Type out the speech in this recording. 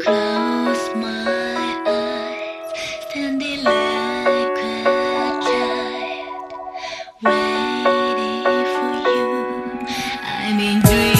Close my eyes, stand alone. I mean, do you?